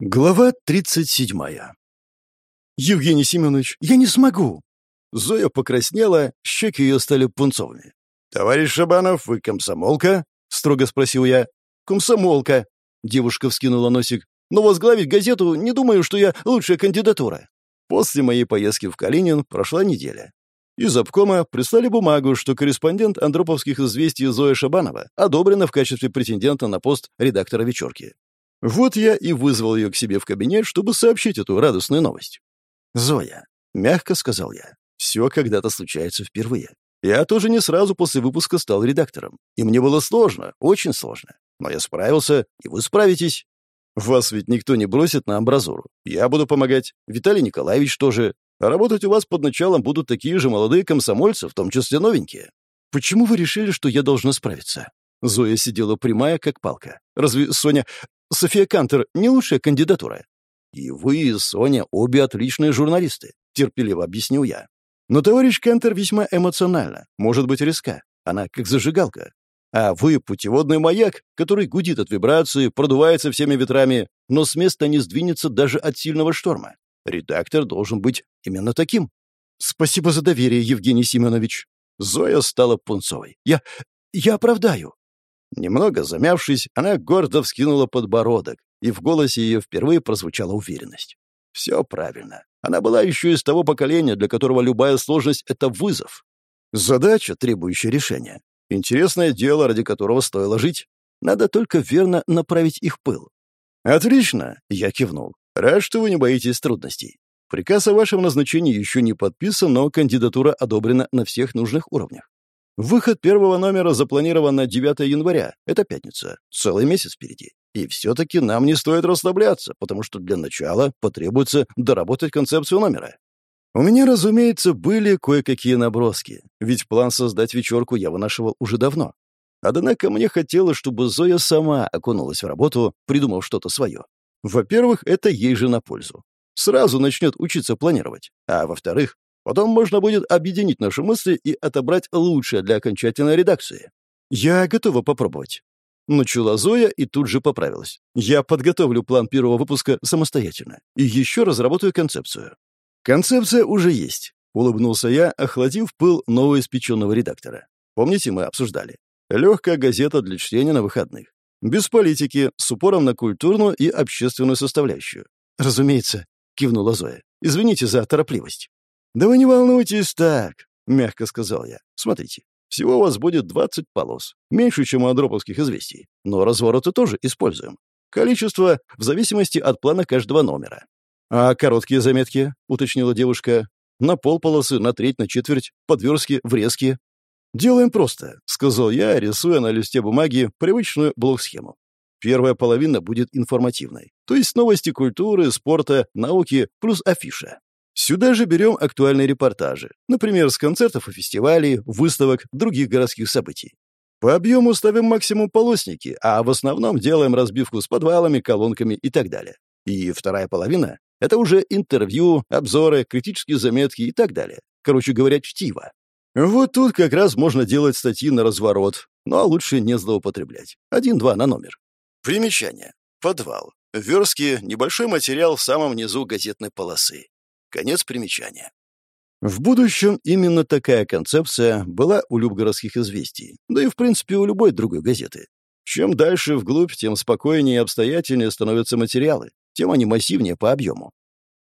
Глава 37. «Евгений Семенович, я не смогу!» Зоя покраснела, щеки ее стали пунцовыми. «Товарищ Шабанов, вы комсомолка?» — строго спросил я. «Комсомолка!» — девушка вскинула носик. «Но возглавить газету не думаю, что я лучшая кандидатура». После моей поездки в Калинин прошла неделя. Из обкома прислали бумагу, что корреспондент Андроповских известий Зоя Шабанова одобрена в качестве претендента на пост редактора «Вечерки». Вот я и вызвал ее к себе в кабинет, чтобы сообщить эту радостную новость. «Зоя», — мягко сказал я, — «все когда-то случается впервые. Я тоже не сразу после выпуска стал редактором. И мне было сложно, очень сложно. Но я справился, и вы справитесь. Вас ведь никто не бросит на амбразуру. Я буду помогать. Виталий Николаевич тоже. А работать у вас под началом будут такие же молодые комсомольцы, в том числе новенькие. Почему вы решили, что я должна справиться?» Зоя сидела прямая, как палка. «Разве Соня... София Кантер не лучшая кандидатура. И вы, и Соня, обе отличные журналисты, терпеливо объяснил я. Но товарищ Кантер весьма эмоциональна, может быть резка. Она как зажигалка. А вы — путеводный маяк, который гудит от вибрации, продувается всеми ветрами, но с места не сдвинется даже от сильного шторма. Редактор должен быть именно таким. Спасибо за доверие, Евгений Семенович. Зоя стала пунцовой. Я... я оправдаю. Немного замявшись, она гордо вскинула подбородок, и в голосе ее впервые прозвучала уверенность. Все правильно. Она была еще из того поколения, для которого любая сложность — это вызов. Задача, требующая решения. Интересное дело, ради которого стоило жить. Надо только верно направить их пыл. «Отлично!» — я кивнул. «Рад, что вы не боитесь трудностей. Приказ о вашем назначении еще не подписан, но кандидатура одобрена на всех нужных уровнях. Выход первого номера запланирован на 9 января. Это пятница. Целый месяц впереди. И все-таки нам не стоит расслабляться, потому что для начала потребуется доработать концепцию номера. У меня, разумеется, были кое-какие наброски, ведь план создать вечерку я вынашивал уже давно. Однако мне хотелось, чтобы Зоя сама окунулась в работу, придумав что-то свое. Во-первых, это ей же на пользу. Сразу начнет учиться планировать. А во-вторых, Потом можно будет объединить наши мысли и отобрать лучшее для окончательной редакции. Я готова попробовать. Начала Зоя и тут же поправилась. Я подготовлю план первого выпуска самостоятельно и еще разработаю концепцию. Концепция уже есть. Улыбнулся я, охладив пыл новоиспеченного редактора. Помните, мы обсуждали? Легкая газета для чтения на выходных. Без политики, с упором на культурную и общественную составляющую. «Разумеется», — кивнула Зоя. «Извините за торопливость». «Да вы не волнуйтесь так», — мягко сказал я. «Смотрите, всего у вас будет 20 полос. Меньше, чем у андроповских известий. Но развороты тоже используем. Количество в зависимости от плана каждого номера. «А короткие заметки?» — уточнила девушка. «На полполосы, на треть, на четверть, подверстки, врезки». «Делаем просто», — сказал я, рисуя на листе бумаги привычную блок-схему. Первая половина будет информативной, то есть новости культуры, спорта, науки плюс афиша. Сюда же берем актуальные репортажи, например, с концертов и фестивалей, выставок, других городских событий. По объему ставим максимум полосники, а в основном делаем разбивку с подвалами, колонками и так далее. И вторая половина — это уже интервью, обзоры, критические заметки и так далее. Короче говоря, чтиво. Вот тут как раз можно делать статьи на разворот, но лучше не злоупотреблять. Один-два на номер. Примечание. Подвал. Верстки — небольшой материал в самом низу газетной полосы. Конец примечания. В будущем именно такая концепция была у любгородских известий, да и, в принципе, у любой другой газеты. Чем дальше вглубь, тем спокойнее и обстоятельнее становятся материалы, тем они массивнее по объему.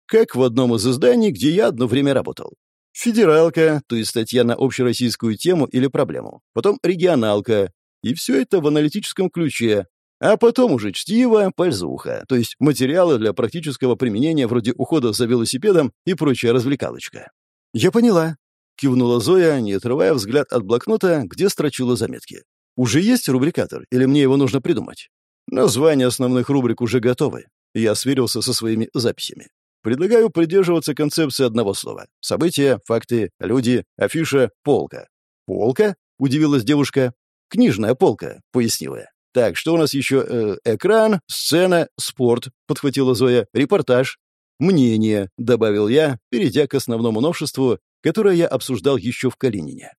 Как в одном из изданий, где я одно время работал. Федералка, то есть статья на общероссийскую тему или проблему. Потом регионалка. И все это в аналитическом ключе, а потом уже чтиво, пользуха, то есть материалы для практического применения вроде ухода за велосипедом и прочая развлекалочка. «Я поняла», — кивнула Зоя, не отрывая взгляд от блокнота, где строчила заметки. «Уже есть рубрикатор, или мне его нужно придумать?» Названия основных рубрик уже готовы. Я сверился со своими записями. Предлагаю придерживаться концепции одного слова. События, факты, люди, афиша, полка. «Полка?» — удивилась девушка. «Книжная полка», — пояснила я. Так, что у нас еще? Э, экран, сцена, спорт, подхватила Зоя, репортаж. Мнение, добавил я, перейдя к основному новшеству, которое я обсуждал еще в Калинине.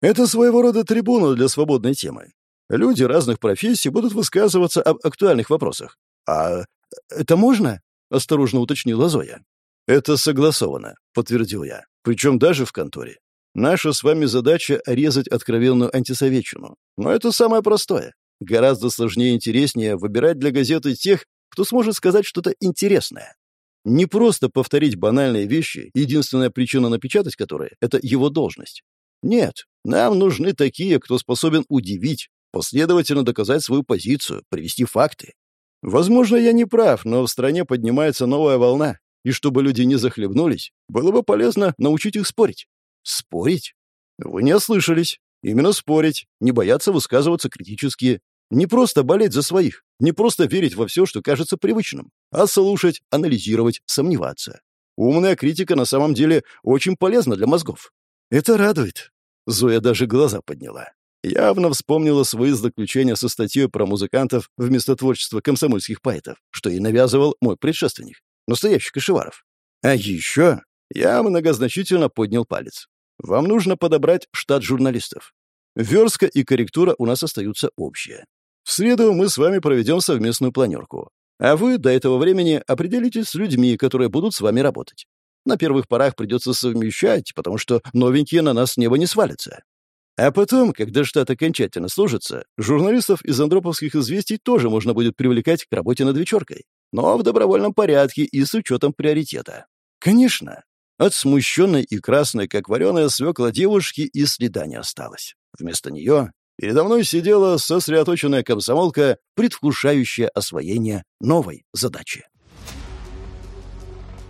Это своего рода трибуна для свободной темы. Люди разных профессий будут высказываться об актуальных вопросах. А это можно?» — осторожно уточнила Зоя. «Это согласовано», — подтвердил я. «Причем даже в конторе. Наша с вами задача — резать откровенную антисоветчину. Но это самое простое. Гораздо сложнее и интереснее выбирать для газеты тех, кто сможет сказать что-то интересное. Не просто повторить банальные вещи, единственная причина напечатать которые — это его должность. Нет, нам нужны такие, кто способен удивить, последовательно доказать свою позицию, привести факты. Возможно, я не прав, но в стране поднимается новая волна, и чтобы люди не захлебнулись, было бы полезно научить их спорить. Спорить? Вы не ослышались. Именно спорить, не бояться высказываться критически, не просто болеть за своих, не просто верить во все, что кажется привычным, а слушать, анализировать, сомневаться. Умная критика на самом деле очень полезна для мозгов. Это радует. Зоя даже глаза подняла. Явно вспомнила свои заключения со статьей про музыкантов вместо творчества комсомольских поэтов, что и навязывал мой предшественник, настоящий Кашеваров. А еще я многозначительно поднял палец. Вам нужно подобрать штат журналистов. Верстка и корректура у нас остаются общие. В среду мы с вами проведем совместную планерку. А вы до этого времени определитесь с людьми, которые будут с вами работать. На первых порах придется совмещать, потому что новенькие на нас с неба не свалятся. А потом, когда штат окончательно сложится, журналистов из андроповских известий тоже можно будет привлекать к работе над вечеркой. Но в добровольном порядке и с учетом приоритета. Конечно. От смущенной и красной, как вареная свекла девушки, и следа не осталось. Вместо нее Передо мной сидела сосредоточенная комсомолка, предвкушающая освоение новой задачи.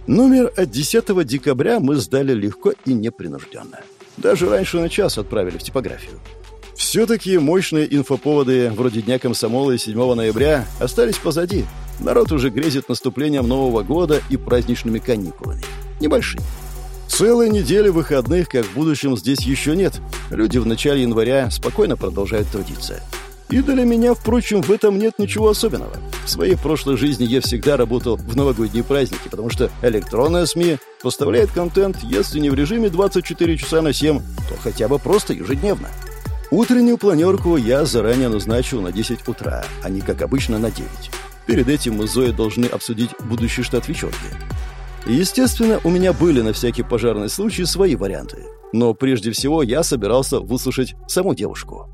Номер от 10 декабря мы сдали легко и непринужденно. Даже раньше на час отправили в типографию. Все-таки мощные инфоповоды вроде Дня комсомола и 7 ноября остались позади. Народ уже грезит наступлением Нового года и праздничными каникулами. Небольшими. Целой недели выходных, как в будущем, здесь еще нет. Люди в начале января спокойно продолжают трудиться. И для меня, впрочем, в этом нет ничего особенного. В своей прошлой жизни я всегда работал в новогодние праздники, потому что электронная СМИ поставляет контент, если не в режиме 24 часа на 7, то хотя бы просто ежедневно. Утреннюю планерку я заранее назначил на 10 утра, а не, как обычно, на 9. Перед этим мы с Зоей должны обсудить будущий штат вечерки. Естественно, у меня были на всякий пожарный случай свои варианты. Но прежде всего я собирался выслушать саму девушку.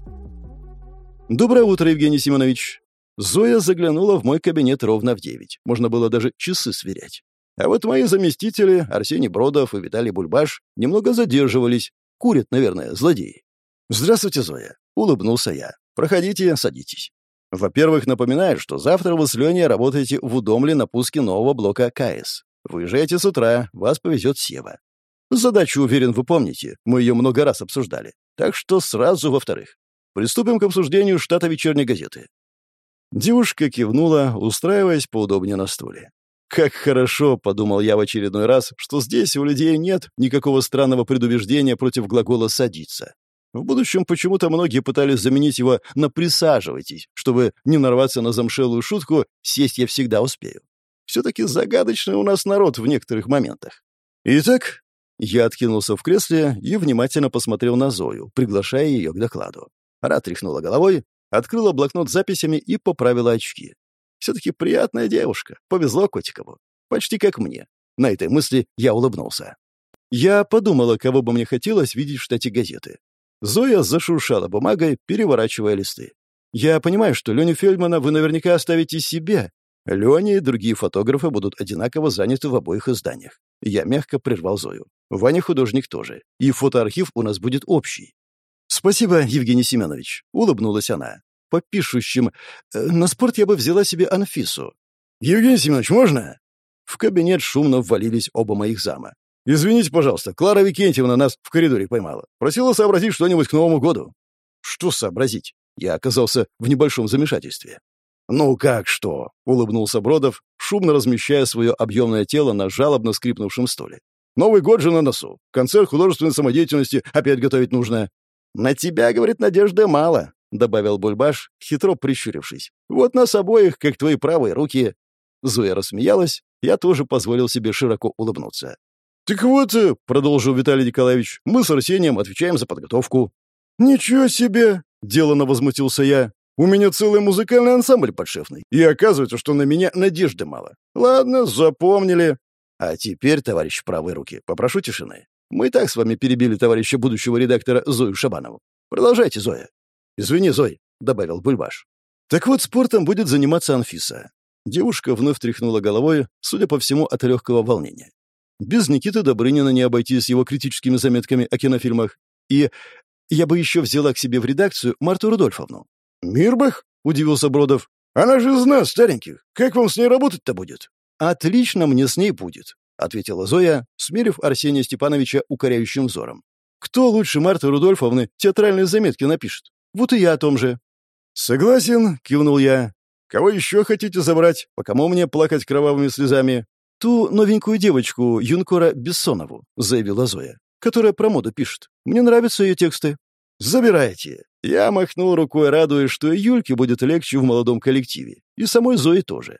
«Доброе утро, Евгений Семенович!» Зоя заглянула в мой кабинет ровно в девять. Можно было даже часы сверять. А вот мои заместители, Арсений Бродов и Виталий Бульбаш, немного задерживались. Курят, наверное, злодеи. «Здравствуйте, Зоя!» — улыбнулся я. «Проходите, садитесь. Во-первых, напоминаю, что завтра вы с Леней работаете в Удомле на пуске нового блока КС. Выезжайте с утра, вас повезет Сева. Задачу, уверен, вы помните, мы ее много раз обсуждали. Так что сразу во-вторых. Приступим к обсуждению штата вечерней газеты. Девушка кивнула, устраиваясь поудобнее на стуле. «Как хорошо», — подумал я в очередной раз, что здесь у людей нет никакого странного предубеждения против глагола «садиться». В будущем почему-то многие пытались заменить его на «присаживайтесь», чтобы не нарваться на замшелую шутку «сесть я всегда успею». Все-таки загадочный у нас народ в некоторых моментах. Итак, я откинулся в кресле и внимательно посмотрел на Зою, приглашая ее к докладу. Она тряхнула головой, открыла блокнот с записями и поправила очки. Все-таки приятная девушка. Повезло Котикову. Почти как мне. На этой мысли я улыбнулся. Я подумала, кого бы мне хотелось видеть в штате газеты. Зоя зашуршала бумагой, переворачивая листы. «Я понимаю, что Леню Фельдмана вы наверняка оставите себе, Леня и другие фотографы будут одинаково заняты в обоих изданиях. Я мягко прервал Зою. Ваня художник тоже. И фотоархив у нас будет общий. «Спасибо, Евгений Семенович», — улыбнулась она. «По пишущим. Э, на спорт я бы взяла себе Анфису». «Евгений Семенович, можно?» В кабинет шумно ввалились оба моих зама. «Извините, пожалуйста, Клара Викентьевна нас в коридоре поймала. Просила сообразить что-нибудь к Новому году». «Что сообразить?» Я оказался в небольшом замешательстве. «Ну как что?» — улыбнулся Бродов, шумно размещая свое объемное тело на жалобно скрипнувшем столе. «Новый год же на носу. Концерт художественной самодеятельности опять готовить нужно». «На тебя, — говорит, — надежды мало», — добавил Бульбаш, хитро прищурившись. «Вот нас обоих, как твои правые руки». Зоя рассмеялась, я тоже позволил себе широко улыбнуться. «Так вот, э, — продолжил Виталий Николаевич, — мы с Арсением отвечаем за подготовку». «Ничего себе!» — делано возмутился я. У меня целый музыкальный ансамбль подшефный. И оказывается, что на меня надежды мало. Ладно, запомнили. А теперь, товарищ правой руки, попрошу тишины. Мы так с вами перебили товарища будущего редактора Зою Шабанову. Продолжайте, Зоя. Извини, Зой, добавил Бульбаш. Так вот, спортом будет заниматься Анфиса. Девушка вновь тряхнула головой, судя по всему, от легкого волнения. Без Никиты Добрынина не обойтись его критическими заметками о кинофильмах. И я бы еще взяла к себе в редакцию Марту Рудольфовну. «Мирбах?» — удивился Бродов. «Она же из нас, стареньких. Как вам с ней работать-то будет?» «Отлично мне с ней будет», — ответила Зоя, смерив Арсения Степановича укоряющим взором. «Кто лучше Марты Рудольфовны театральные заметки напишет? Вот и я о том же». «Согласен», — кивнул я. «Кого еще хотите забрать? По кому мне плакать кровавыми слезами?» «Ту новенькую девочку, Юнкора Бессонову», — заявила Зоя, «которая про моду пишет. Мне нравятся ее тексты». «Забирайте». Я махнул рукой, радуясь, что и Юльке будет легче в молодом коллективе. И самой Зои тоже.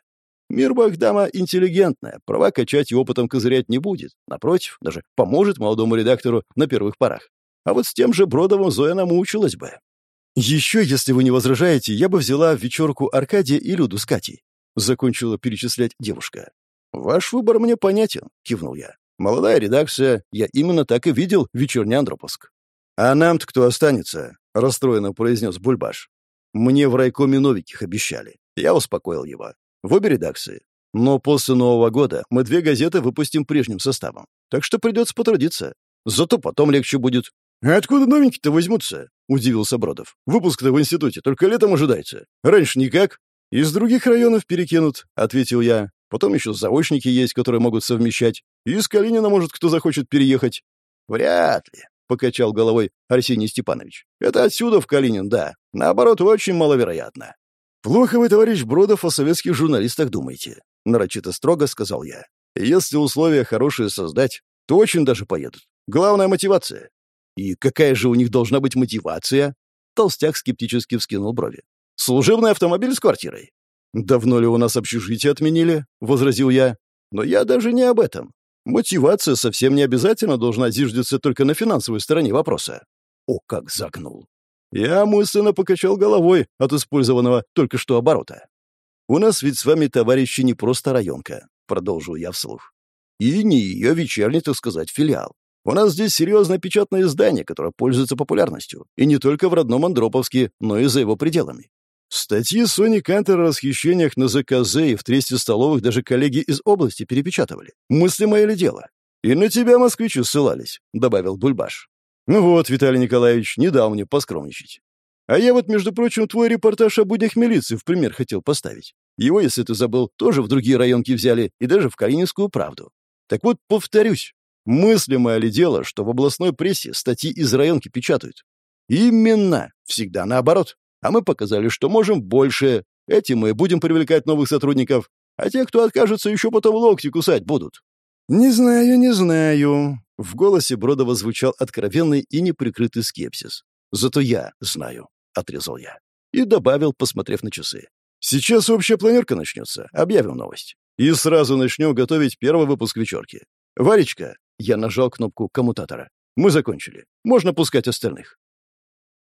Мирбах дама интеллигентная, права качать и опытом козырять не будет. Напротив, даже поможет молодому редактору на первых порах. А вот с тем же Бродовым Зоя намучилась бы. «Еще, если вы не возражаете, я бы взяла в вечерку Аркадия и Люду с Катей», — закончила перечислять девушка. «Ваш выбор мне понятен», — кивнул я. «Молодая редакция, я именно так и видел вечерний Андропуск». «А нам-то кто останется?» — расстроенно произнес Бульбаш. «Мне в райкоме новеньких обещали». Я успокоил его. «В обе редакции. Но после Нового года мы две газеты выпустим прежним составом. Так что придется потрудиться. Зато потом легче будет. «А откуда новенькие-то возьмутся?» — удивился Бродов. «Выпуск-то в институте только летом ожидается. Раньше никак». «Из других районов перекинут», — ответил я. «Потом еще заочники есть, которые могут совмещать. И из Калинина, может, кто захочет переехать». «Вряд ли», — покачал головой Арсений Степанович. «Это отсюда в Калинин, да. Наоборот, очень маловероятно». «Плохо вы, товарищ Бродов, о советских журналистах думаете», — нарочито строго сказал я. «Если условия хорошие создать, то очень даже поедут. Главная мотивация. И какая же у них должна быть мотивация? Толстяк скептически вскинул брови. Служебный автомобиль с квартирой. Давно ли у нас общежитие отменили? возразил я. Но я даже не об этом. Мотивация совсем не обязательно должна зиждиться только на финансовой стороне вопроса. О, как загнул. Я мысленно покачал головой от использованного только что оборота. «У нас ведь с вами, товарищи, не просто районка», — продолжил я вслух. «И не ее вечерний, так сказать, филиал. У нас здесь серьезное печатное издание, которое пользуется популярностью. И не только в родном Андроповске, но и за его пределами. Статьи Сони Кантер о расхищениях на ЗКЗ и в тресте столовых даже коллеги из области перепечатывали. Мыслимое ли дело? И на тебя москвичи ссылались, — добавил Бульбаш. Ну вот, Виталий Николаевич, не дал мне поскромничать. А я вот, между прочим, твой репортаж о буднях милиции в пример хотел поставить. Его, если ты забыл, тоже в другие районки взяли, и даже в Калининскую правду. Так вот, повторюсь, Мыслимое ли дело, что в областной прессе статьи из районки печатают? Именно. Всегда наоборот. А мы показали, что можем больше. Этим мы будем привлекать новых сотрудников. А те, кто откажется, еще потом локти кусать будут. «Не знаю, не знаю». В голосе Бродова звучал откровенный и неприкрытый скепсис. «Зато я знаю», — отрезал я. И добавил, посмотрев на часы. «Сейчас общая планерка начнется. Объявим новость. И сразу начнем готовить первый выпуск вечерки. Варечка, я нажал кнопку коммутатора. «Мы закончили. Можно пускать остальных».